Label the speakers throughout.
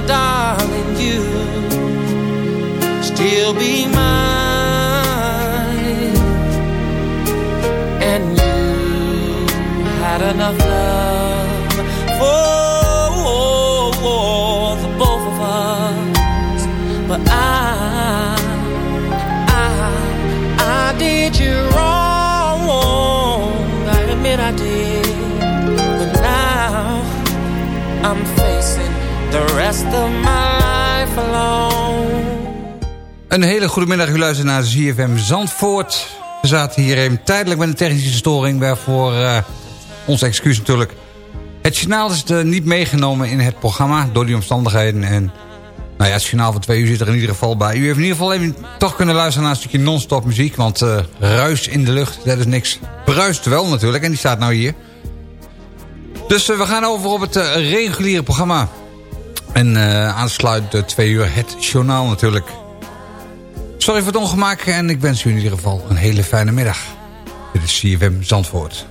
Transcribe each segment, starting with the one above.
Speaker 1: My darling, you still be mine. And you had enough love my alone.
Speaker 2: Een hele goede middag, u luistert naar ZFM Zandvoort. We zaten hier even tijdelijk met een technische storing, waarvoor uh, ons excuus natuurlijk. Het journaal is niet meegenomen in het programma door die omstandigheden. En
Speaker 3: Nou ja, het journaal van twee uur zit er in ieder geval bij. U heeft in ieder geval even toch kunnen luisteren naar een stukje non-stop muziek. Want uh, ruis in de lucht, dat is niks. Bruist wel natuurlijk, en die staat nou hier. Dus uh, we gaan over op het reguliere programma. En aansluit twee uur het journaal natuurlijk. Sorry voor het ongemak en ik wens u in ieder geval een hele fijne middag. Dit is CFM Zandvoort.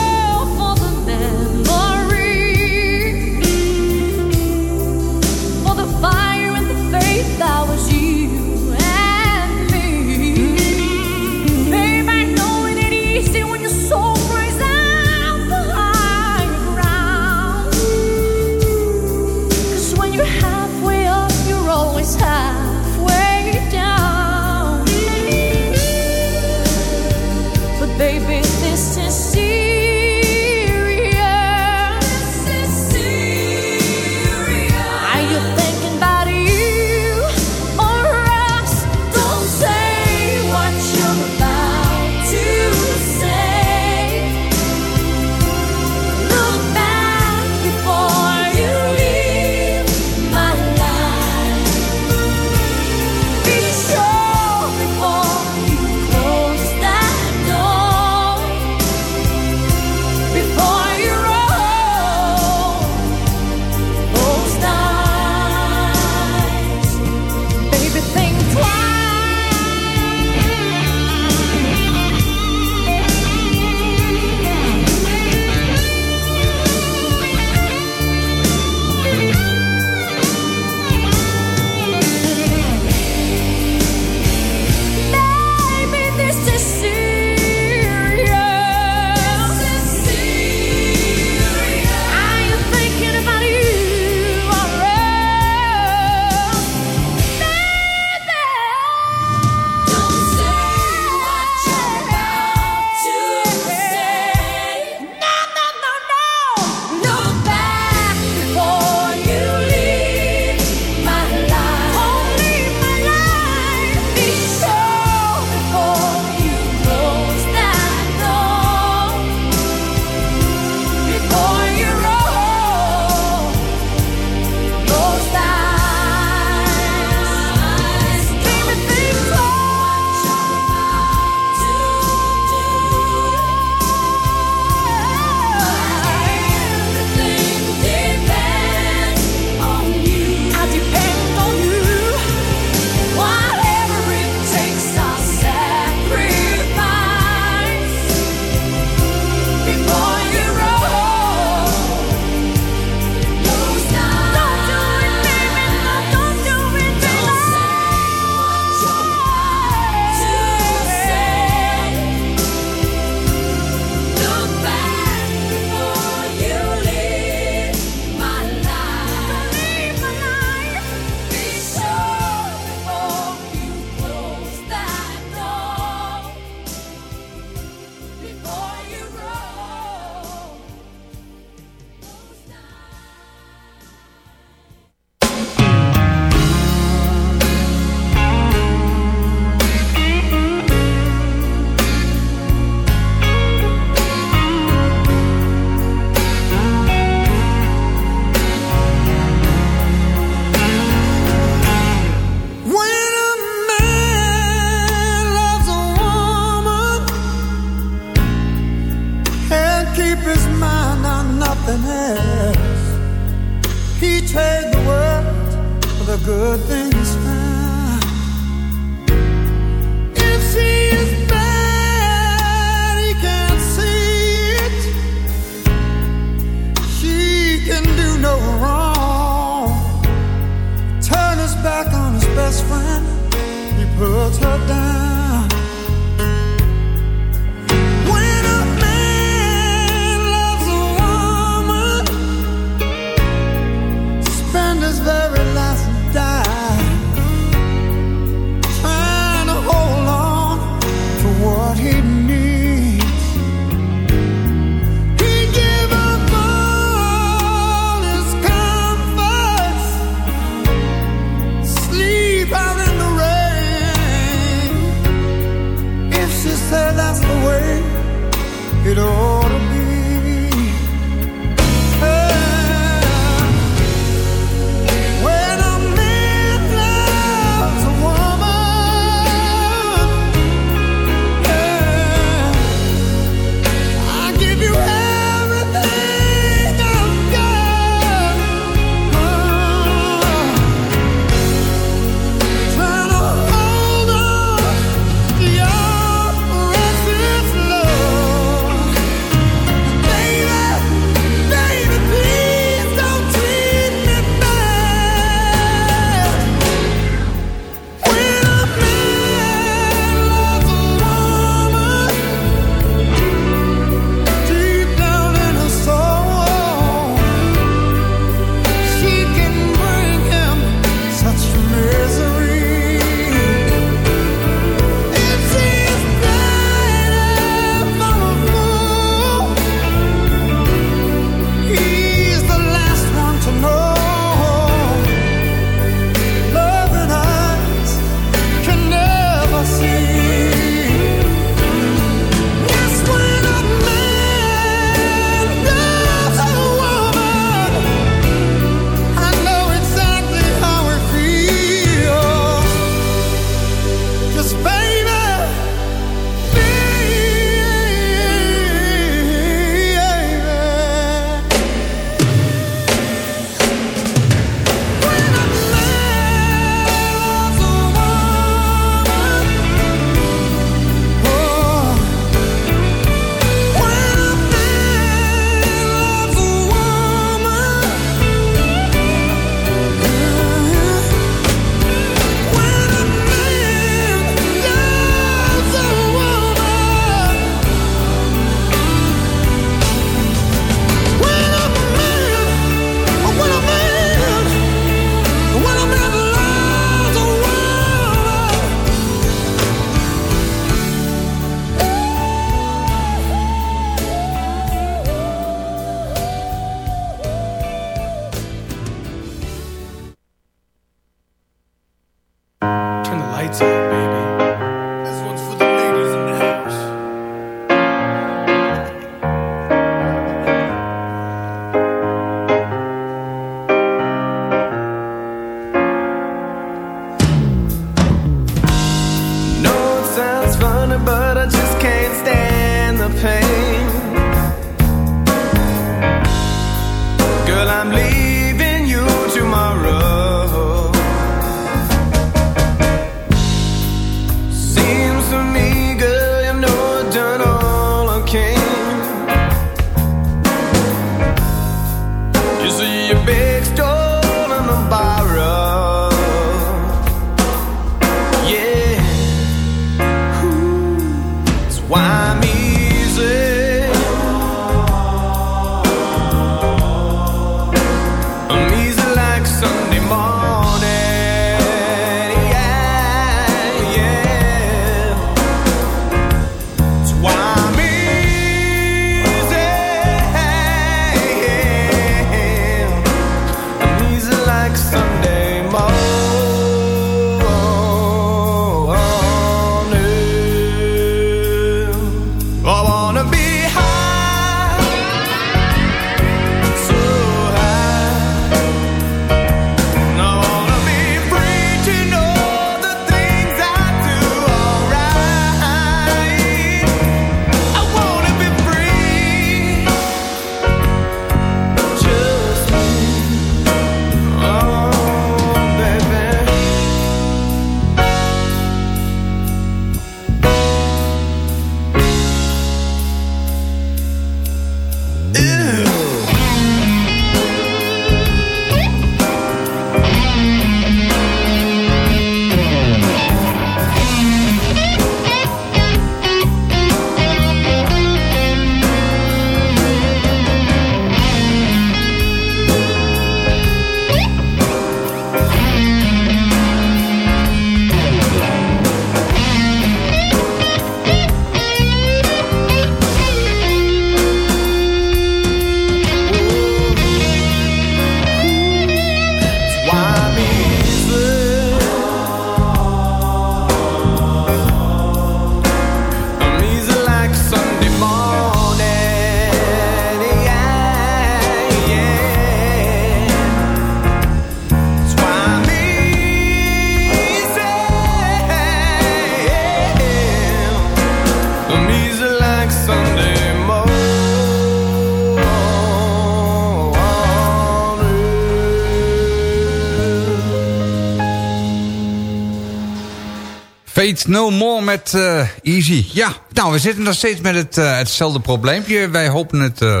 Speaker 2: No More met uh, Easy. Ja, nou, we zitten nog steeds met het, uh, hetzelfde probleempje. Wij hopen het uh,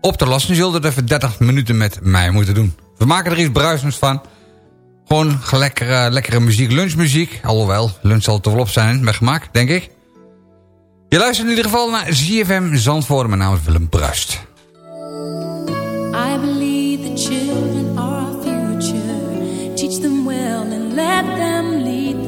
Speaker 2: op te lossen. Je zult het even 30 minuten met mij moeten doen. We maken er iets bruisends van. Gewoon lekkere, lekkere muziek, lunchmuziek. Alhoewel, lunch zal te wel op zijn met gemak, denk ik. Je luistert in ieder geval naar ZFM Zandvoort. Mijn naam is Willem Bruist.
Speaker 3: I believe the children are future. Teach them well and let them lead.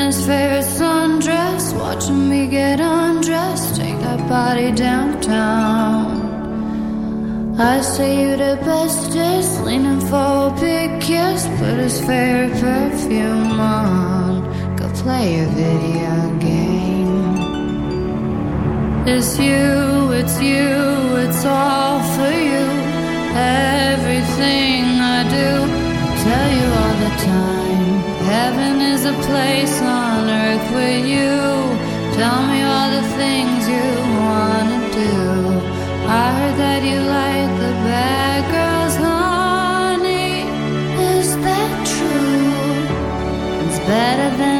Speaker 4: his favorite sundress, watching me get undressed, take that body downtown. I say you the bestest, leaning for a big kiss, put his favorite perfume on, go play a video game. It's you, it's you, it's all for you. Everything I do, I tell you all the time. Heaven is a place on earth with you. Tell me all the things you wanna do. I heard that you like the bad girls, honey. Is that true? It's better than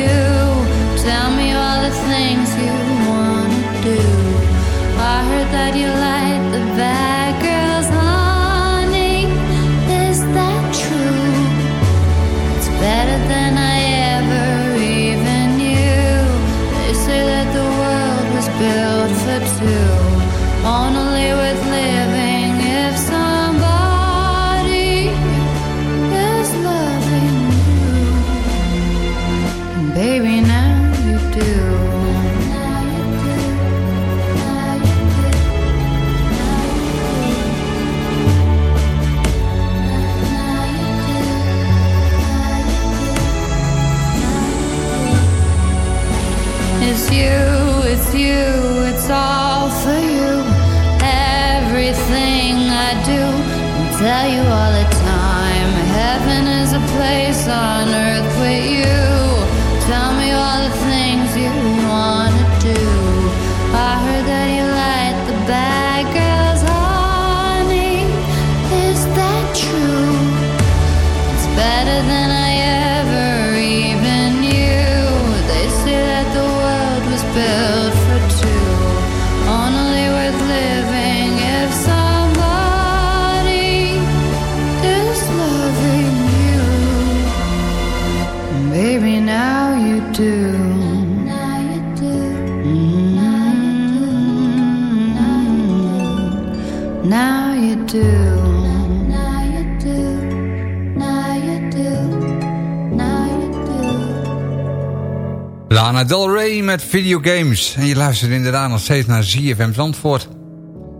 Speaker 2: Lana Del Rey met videogames. En je luistert inderdaad nog steeds naar ZFM Zandvoort.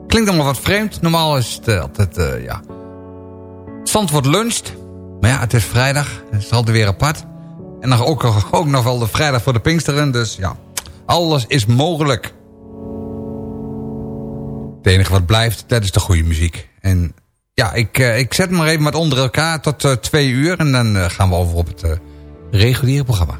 Speaker 2: Klinkt allemaal wat vreemd. Normaal is het eh, altijd, eh, ja... Zandvoort luncht. Maar ja, het is vrijdag. Het is altijd weer apart. En dan ook, ook nog wel de vrijdag voor de Pinksteren. Dus ja, alles is mogelijk. Het enige wat blijft, dat is de goede muziek. En ja, ik, eh, ik zet maar even wat onder elkaar tot twee uur. En dan gaan we over op het reguliere programma.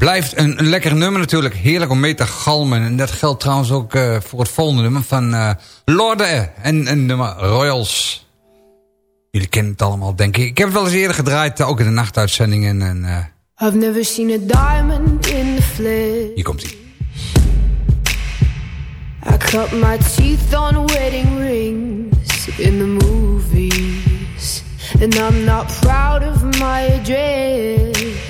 Speaker 2: blijft een, een lekker nummer natuurlijk. Heerlijk om mee te galmen. En dat geldt trouwens ook eh, voor het volgende nummer van uh, Lorde en een nummer Royals. Jullie kennen het allemaal, denk ik. Ik heb het wel eens eerder gedraaid, ook in de nachtuitzendingen. En, uh,
Speaker 5: I've never seen a diamond in the flesh.
Speaker 2: hier komt hij.
Speaker 5: I cut my teeth on wedding rings in the movies. And I'm not proud of my address.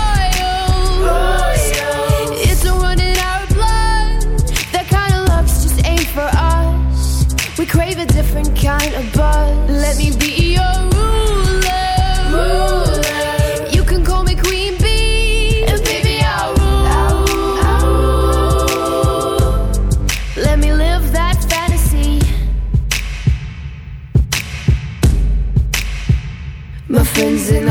Speaker 5: it's in our blood. That kind of just ain't for us. We crave a different kind of buzz. Let me be your ruler. ruler. You can call me Queen Bee. And baby,
Speaker 6: I'll rule. Let me live that fantasy. My friends and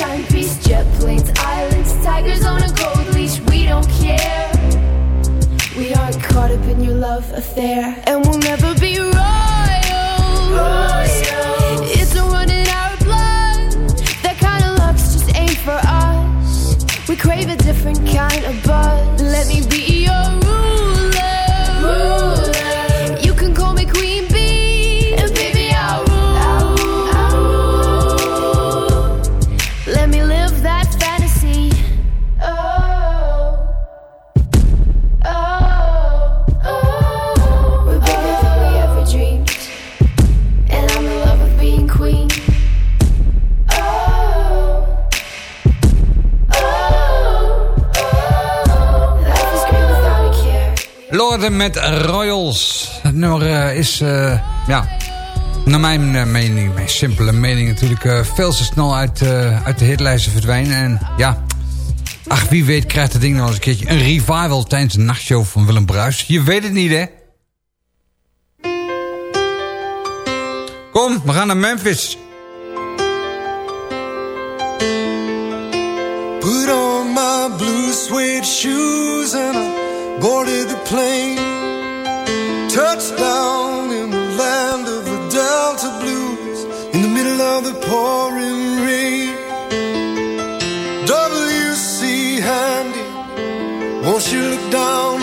Speaker 6: timepiece, jet planes, islands, tigers on a gold leash. We don't care. We aren't caught up in your love affair, and we'll never be royals.
Speaker 2: Lorden met Royals. Het nummer eh, is, eh, ja, naar mijn eh, mening, mijn simpele mening natuurlijk... veel te snel uit, uit de hitlijsten verdwijnen. En ja, ach, wie weet krijgt het ding nog eens een keertje een revival... tijdens de nachtshow van Willem Bruis. Je weet het niet, hè? Kom, we gaan naar Memphis.
Speaker 7: Put on my blue suede shoes and boarded the plane. touched down in the land of the Delta Blues in the middle of the pouring rain. W.C. Handy, won't you look down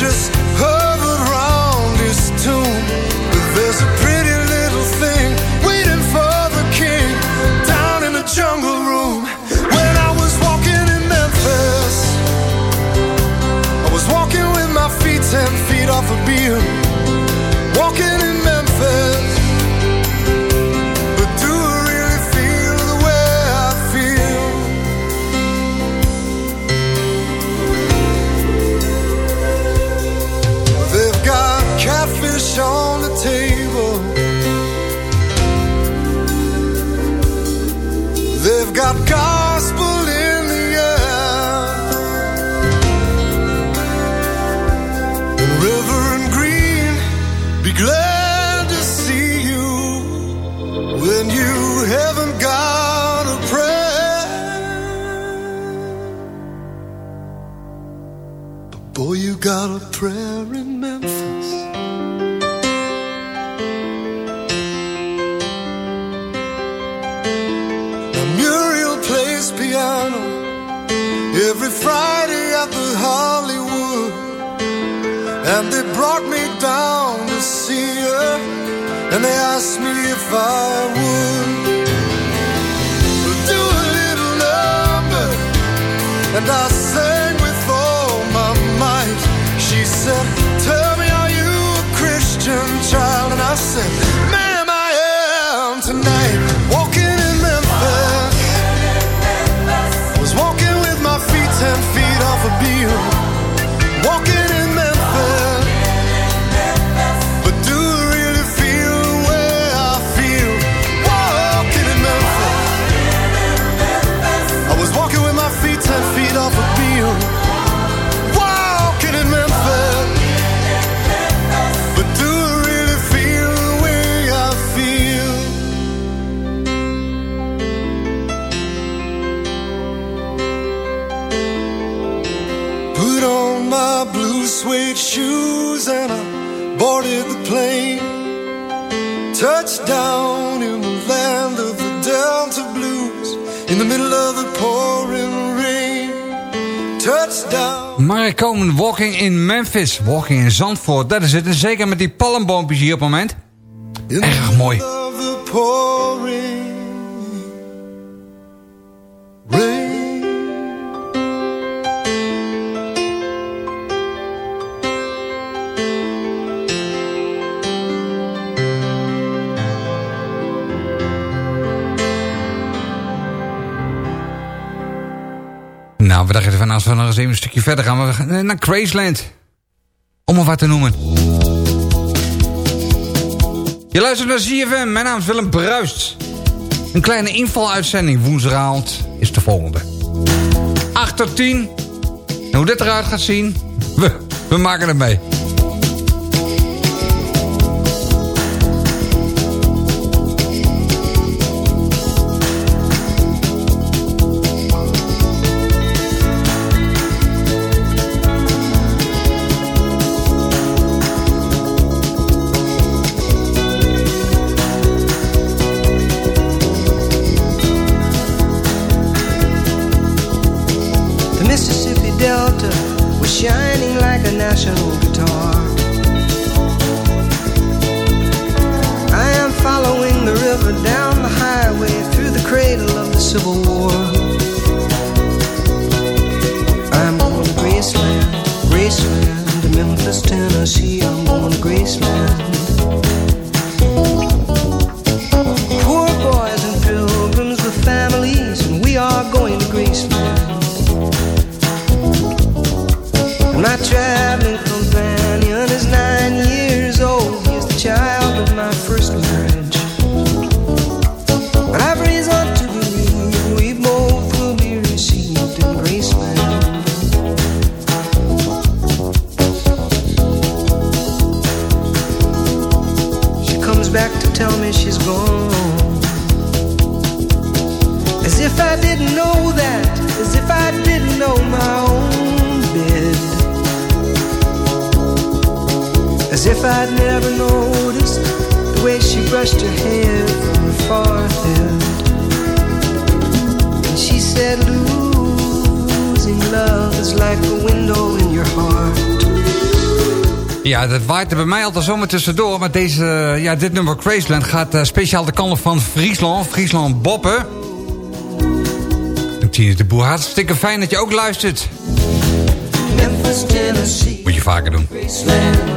Speaker 7: just hovered round his tomb. But there's a pretty little thing waiting for the king down in the jungle room. When I was walking in Memphis. I was walking with my feet ten feet off walking shoes and I boarded the plane. Touchdown in the land of the Delta Blues. In the middle of the pouring rain. Touchdown.
Speaker 2: Mark Komen, Walking in Memphis. Walking in Zandvoort, dat is het. En zeker met die palmboompjes hier op het moment. Erg mooi. Als we nog eens even een stukje verder gaan. We gaan eh, naar Graceland. Om maar wat te noemen. Je luistert naar ZFM. Mijn naam is Willem Bruist. Een kleine invaluitzending woensdagavond is de volgende. 8 tot 10. En hoe dit eruit gaat zien, we, we maken het mee.
Speaker 8: Tennessee. I'm going to Graceland. I'd never noticed the way she brushed her hair from her forehead. And she said, Losing love is like a window in your heart.
Speaker 2: Ja, dat waait er bij mij altijd zomaar tussendoor. Maar deze, ja, dit nummer Graceland gaat eh, speciaal de kant op van Friesland. Friesland Boppen. En Tine de Boer, hartstikke fijn dat je ook luistert.
Speaker 8: Memphis,
Speaker 2: Moet je vaker doen.
Speaker 8: Graceland.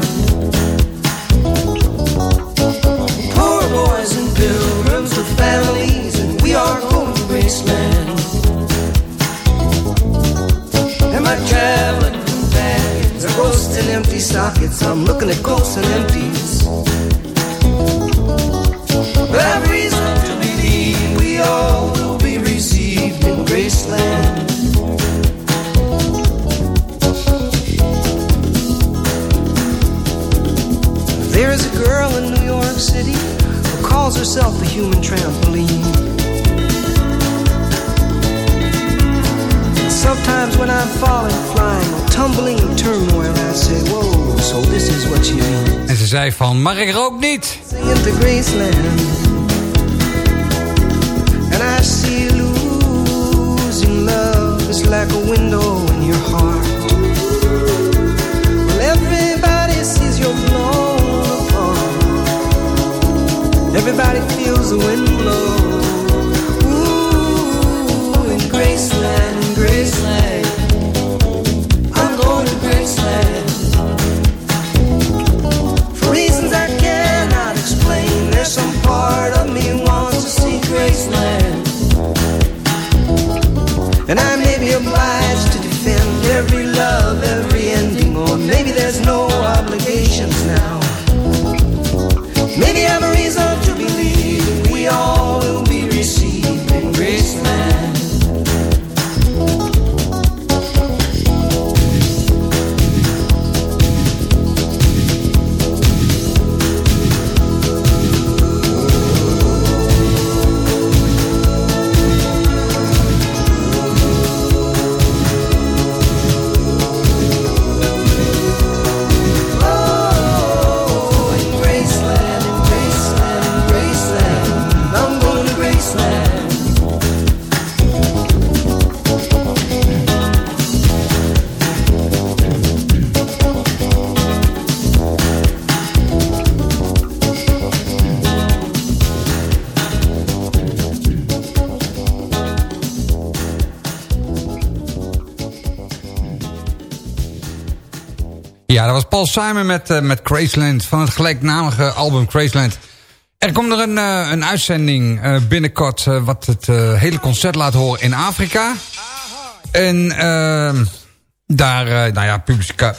Speaker 8: Herself a human trampoline. Sometimes when I'm falling, flying, or tumbling in turmoil, I say, Whoa, so this is what you mean.
Speaker 2: En ze zei van, maar ik er rook niet.
Speaker 8: Singing to Graceland. And I see losing love is like a window in your heart. Well, everybody sees you're blown apart. Everybody feels the wind blow. Ooh, in Graceland. No obligations now. Maybe I have a reason to believe we all will be received in Graceland.
Speaker 2: Dat was Paul Simon met, uh, met Graceland van het gelijknamige album Graceland. Er komt er een, uh, een uitzending uh, binnenkort wat het hele concert laat horen in Afrika. En ehm, daar, nou ja,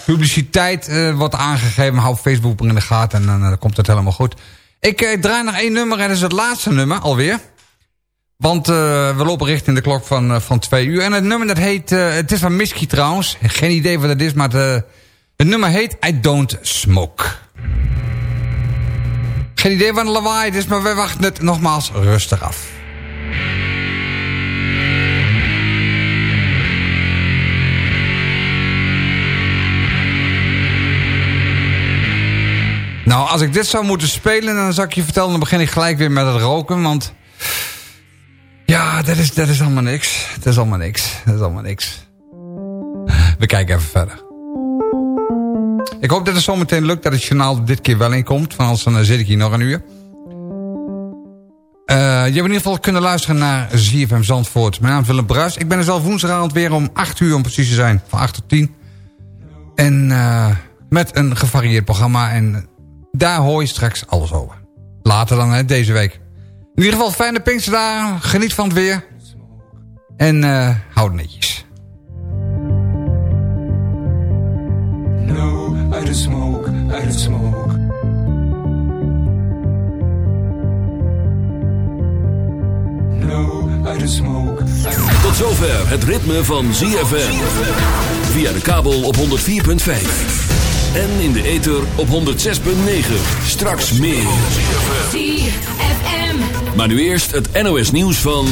Speaker 2: publiciteit wordt aangegeven. Hou Facebook in de gaten en dan komt het helemaal goed. Ik draai nog één nummer en dat is het laatste nummer alweer. Want we lopen richting de klok van, van twee uur. En het nummer dat heet, het is van Misky trouwens. Geen idee wat het is, maar het... Het nummer heet I Don't Smoke. Geen idee wat een lawaai het is, maar wij wachten het nogmaals rustig af. Nou, als ik dit zou moeten spelen, dan zou ik je vertellen... dan begin ik gelijk weer met het roken, want... Ja, dat is, dat is allemaal niks. Dat is allemaal niks. Dat is allemaal niks. We kijken even verder. Ik hoop dat het zometeen lukt dat het journaal dit keer wel inkomt. Want anders dan eh, zit ik hier nog een uur. Uh, je hebt in ieder geval kunnen luisteren naar ZFM Zandvoort. Mijn naam is Willem Bruis. Ik ben er zelf woensdagavond weer om 8 uur om precies te zijn. Van 8 tot 10. En uh, met een gevarieerd programma. En daar hoor je straks alles over. Later dan hè, deze week. In ieder geval fijne Pinksterdagen. Geniet van het weer. En uh, houd netjes.
Speaker 9: Out of smoke, out of smoke. No, out of smoke.
Speaker 10: Tot zover het ritme van ZFM. Via de kabel op 104.5. En in de ether op 106.9. Straks meer.
Speaker 11: ZFM.
Speaker 10: Maar nu eerst het NOS nieuws van...